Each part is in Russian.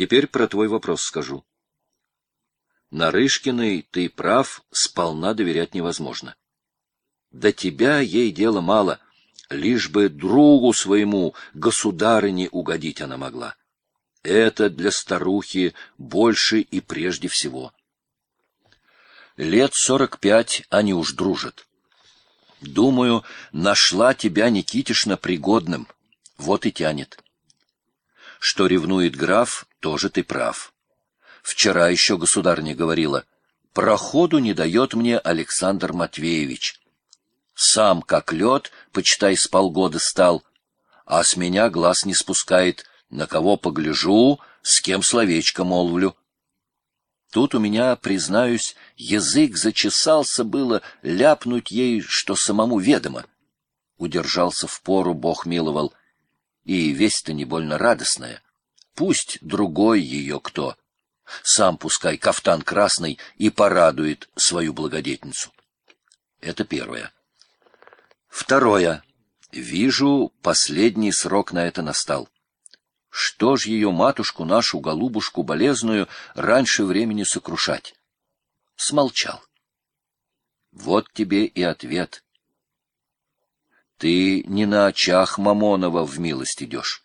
Теперь про твой вопрос скажу. Нарышкиной ты прав, сполна доверять невозможно. До тебя ей дела мало, лишь бы другу своему, государыне, угодить она могла. Это для старухи больше и прежде всего. Лет сорок пять они уж дружат. Думаю, нашла тебя Никитишна пригодным. Вот и тянет. Что ревнует граф, тоже ты прав. Вчера еще государня говорила, проходу не дает мне Александр Матвеевич. Сам, как лед, почитай, с полгода стал, а с меня глаз не спускает, на кого погляжу, с кем словечко молвлю. Тут у меня, признаюсь, язык зачесался было ляпнуть ей, что самому ведомо. Удержался в пору, Бог миловал, и весть-то не больно радостная. Пусть другой ее кто. Сам пускай кафтан красный и порадует свою благодетельницу. Это первое. Второе. Вижу, последний срок на это настал. Что ж ее матушку, нашу голубушку болезную, раньше времени сокрушать? Смолчал. Вот тебе и ответ. Ты не на очах Мамонова в милость идешь.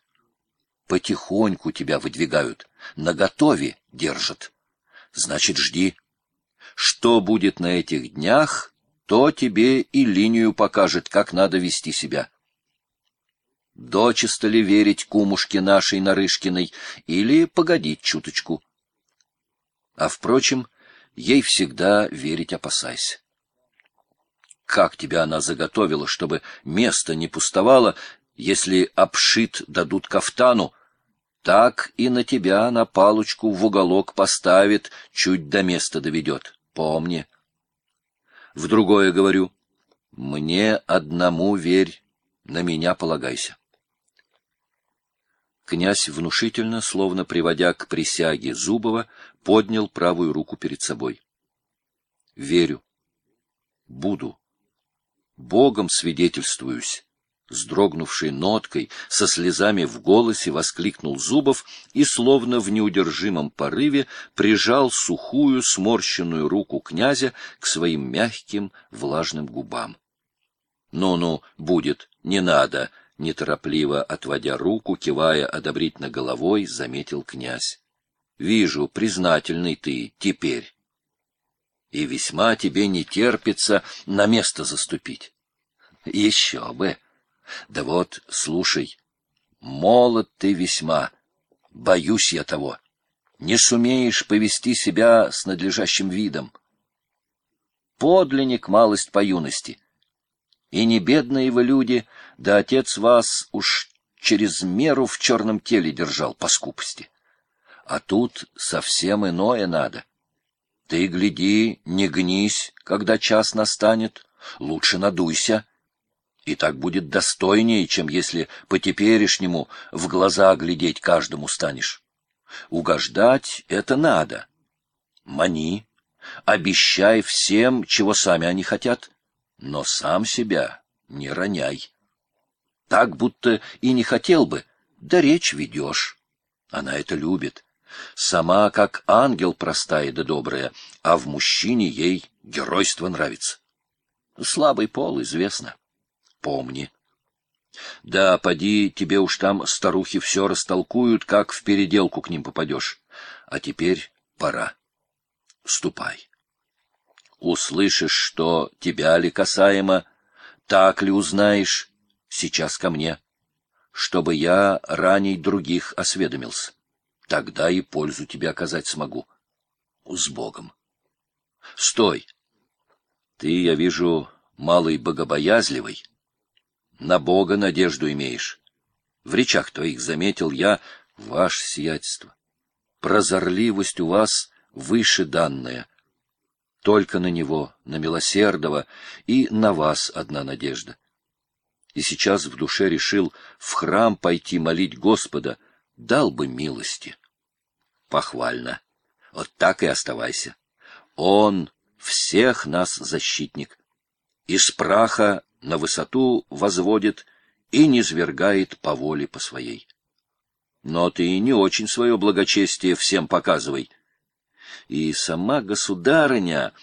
Потихоньку тебя выдвигают, наготове держат. Значит, жди. Что будет на этих днях, то тебе и линию покажет, как надо вести себя. Дочисто ли верить кумушке нашей Нарышкиной или погодить чуточку? А, впрочем, ей всегда верить опасайся. Как тебя она заготовила, чтобы место не пустовало, если обшит дадут кафтану, так и на тебя на палочку в уголок поставит, чуть до места доведет. Помни. В другое говорю. Мне одному верь, на меня полагайся. Князь внушительно, словно приводя к присяге Зубова, поднял правую руку перед собой. — Верю. Буду. Богом свидетельствуюсь. С дрогнувшей ноткой, со слезами в голосе воскликнул Зубов и, словно в неудержимом порыве, прижал сухую сморщенную руку князя к своим мягким влажным губам. «Ну-ну, будет, не надо!» неторопливо отводя руку, кивая одобрительно головой, заметил князь. — Вижу, признательный ты теперь. И весьма тебе не терпится на место заступить. Еще бы. Да вот, слушай, молод ты весьма, боюсь я того. Не сумеешь повести себя с надлежащим видом. Подлинник малость по юности — и не бедные вы люди, да отец вас уж через меру в черном теле держал по скупости. А тут совсем иное надо. Ты, гляди, не гнись, когда час настанет, лучше надуйся. И так будет достойнее, чем если по теперешнему в глаза глядеть каждому станешь. Угождать — это надо. Мани, обещай всем, чего сами они хотят — но сам себя не роняй. Так будто и не хотел бы, да речь ведешь. Она это любит. Сама как ангел простая да добрая, а в мужчине ей геройство нравится. Слабый пол, известно. Помни. Да, поди, тебе уж там старухи все растолкуют, как в переделку к ним попадешь. А теперь пора. Ступай услышишь, что тебя ли касаемо, так ли узнаешь, сейчас ко мне, чтобы я раней других осведомился. Тогда и пользу тебе оказать смогу. С Богом. Стой! Ты, я вижу, малый богобоязливый. На Бога надежду имеешь. В речах твоих заметил я ваше сиятельство. Прозорливость у вас выше данная — только на него, на милосердного, и на вас одна надежда. И сейчас в душе решил в храм пойти молить Господа, дал бы милости. Похвально. Вот так и оставайся. Он всех нас защитник. Из праха на высоту возводит и не свергает по воле по своей. Но ты не очень свое благочестие всем показывай. И сама государыня,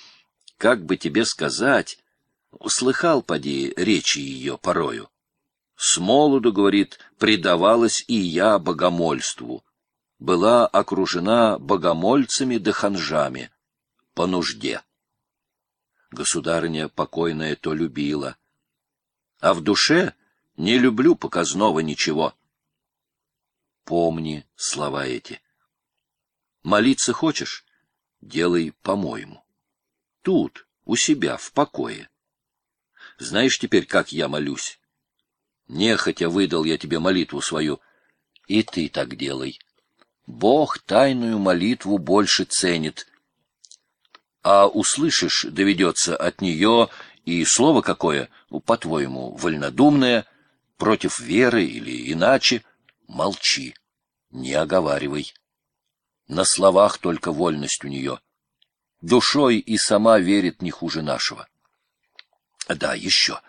как бы тебе сказать, услыхал, поди, речи ее порою. С молоду, говорит, предавалась и я богомольству. Была окружена богомольцами да ханжами. По нужде. Государыня покойная то любила. А в душе не люблю показного ничего. Помни слова эти. Молиться хочешь? Делай по-моему. Тут, у себя, в покое. Знаешь теперь, как я молюсь? Нехотя выдал я тебе молитву свою. И ты так делай. Бог тайную молитву больше ценит. А услышишь, доведется от нее и слово какое, по-твоему, вольнодумное, против веры или иначе, молчи, не оговаривай. На словах только вольность у нее. Душой и сама верит не хуже нашего. Да, еще.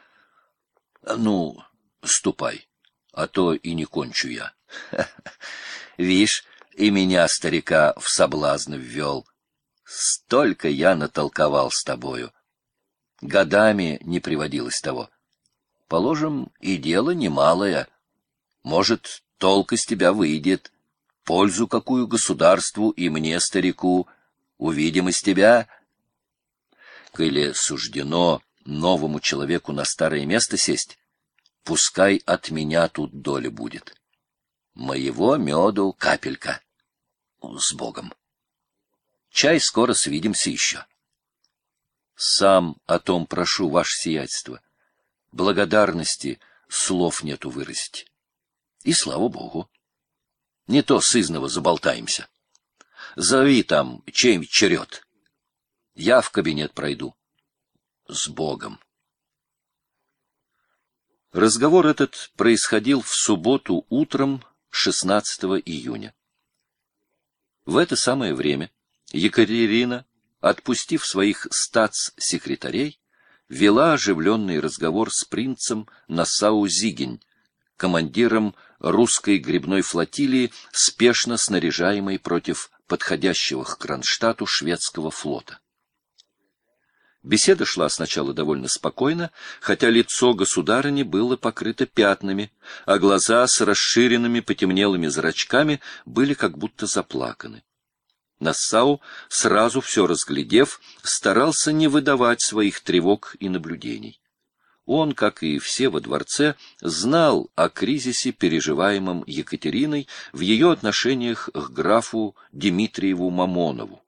Ну, ступай, а то и не кончу я. Вишь, и меня, старика, в соблазн ввел. Столько я натолковал с тобою. Годами не приводилось того. Положим, и дело немалое. Может, толк из тебя выйдет. Пользу какую государству и мне, старику, увидим из тебя. Коли суждено новому человеку на старое место сесть, пускай от меня тут доля будет. Моего меду капелька. С Богом. Чай скоро свидимся еще. Сам о том прошу, ваше сиятельство. Благодарности слов нету выразить. И слава Богу. Не то сызново заболтаемся. Зови там, чей черед. Я в кабинет пройду. С Богом. Разговор этот происходил в субботу утром 16 июня. В это самое время Екатерина, отпустив своих статс-секретарей, вела оживленный разговор с принцем Насау-Зигень, командиром русской грибной флотилии, спешно снаряжаемой против подходящего к Кронштадту шведского флота. Беседа шла сначала довольно спокойно, хотя лицо государыни было покрыто пятнами, а глаза с расширенными потемнелыми зрачками были как будто заплаканы. Нассау, сразу все разглядев, старался не выдавать своих тревог и наблюдений. Он, как и все во дворце, знал о кризисе, переживаемом Екатериной в ее отношениях к графу Дмитриеву Мамонову.